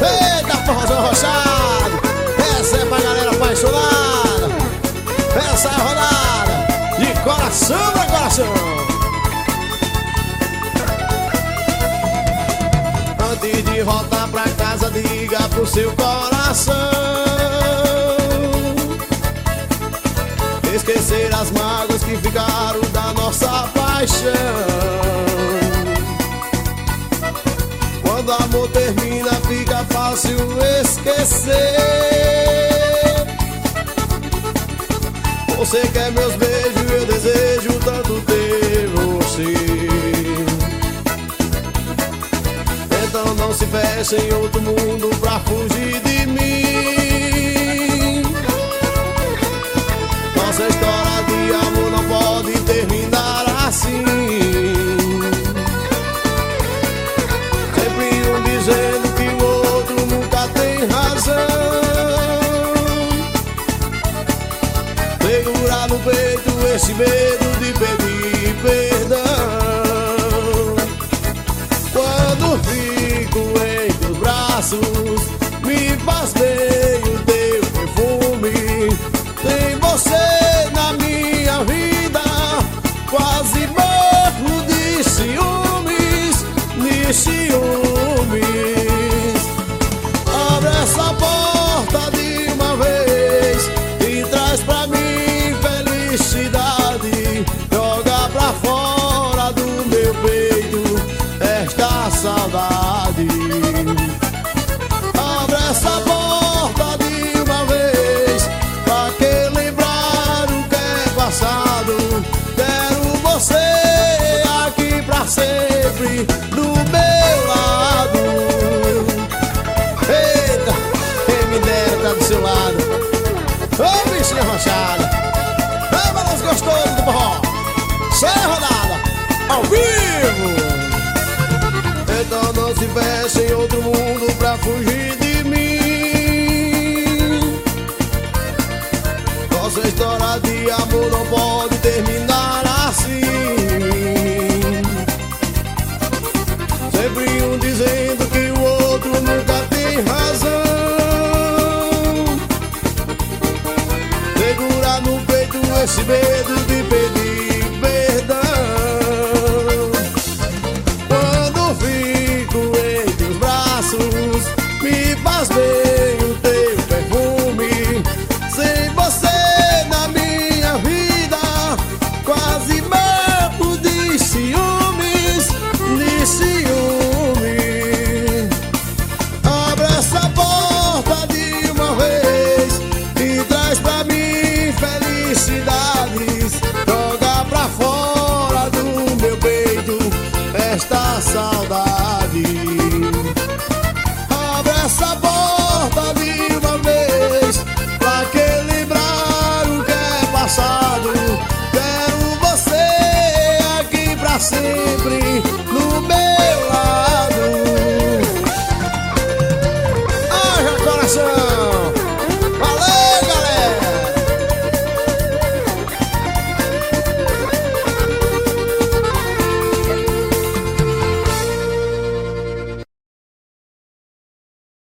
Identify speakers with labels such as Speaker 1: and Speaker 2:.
Speaker 1: Eita, forrozão rochado! Essa é pra galera apaixonada! Essa é a rodada! De coração pra coração! Antes de voltar pra casa, diga pro seu coração Esquecer as mágoas que ficaram da nossa paixão quando o amor termina, fácil esquecer. Você quer meus beijos, eu desejo tanto ter você. Então não se feche em outro mundo pra fugir de mim. No peito esse medo de pedir perdão. Quando fico em teus braços, me faz bem o teu perfume. Tem você na minha vida, quase morro de ciúmes, de ciúmes. saudade. Do meu lado. Eita, quem me dera tá do seu lado. Ô bichinha rochada, vamos gostoso do forró. Sem rodada, ao vivo. Então não se feche em outro mundo pra fugir de mim Nossa história de amor não pode terminar um dizendo que o outro nunca tem razão. Segurar no peito esse medo de pedir esta saudade